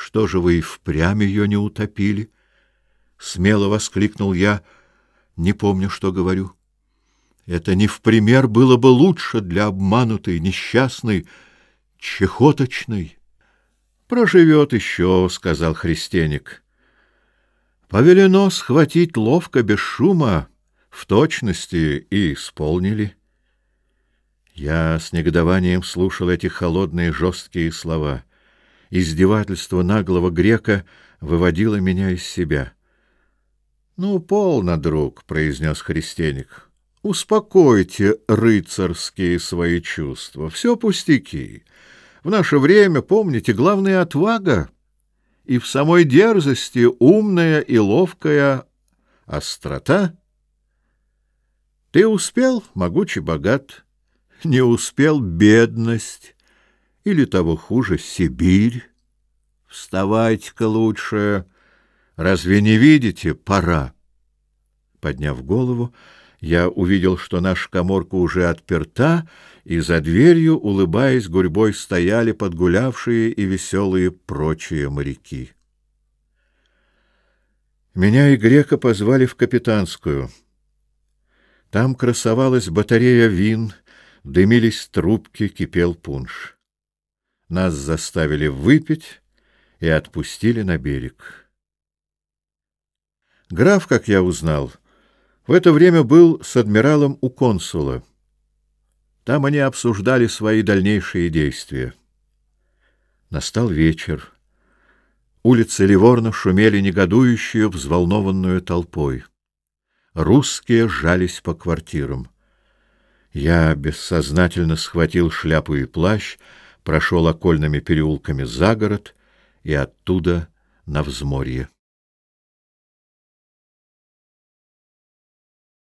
Что же вы и впрямь ее не утопили? Смело воскликнул я, не помню, что говорю. Это не в пример было бы лучше для обманутой, несчастной, чехоточной. Проживет еще, — сказал христианик. Повелено схватить ловко, без шума, в точности и исполнили. Я с негодованием слушал эти холодные жесткие слова — издевательство наглого грека выводило меня из себя. — Ну, полно, друг, — произнес Христеник. — Успокойте рыцарские свои чувства. Все пустяки. В наше время, помните, главная отвага и в самой дерзости умная и ловкая острота. Ты успел, могучий богат, не успел бедность, или того хуже, Сибирь. Вставайте-ка лучше, разве не видите, пора. Подняв голову, я увидел, что наша коморка уже отперта, и за дверью, улыбаясь гурьбой, стояли подгулявшие и веселые прочие моряки. Меня и грека позвали в капитанскую. Там красовалась батарея вин, дымились трубки, кипел пунш нас заставили выпить и отпустили на берег. Граф, как я узнал, в это время был с адмиралом у консула. Там они обсуждали свои дальнейшие действия. Настал вечер. Улицы Ливорна шумели негодующую, взволнованную толпой. Русские жались по квартирам. Я бессознательно схватил шляпу и плащ, прошел окольными переулками за город и оттуда на взморье.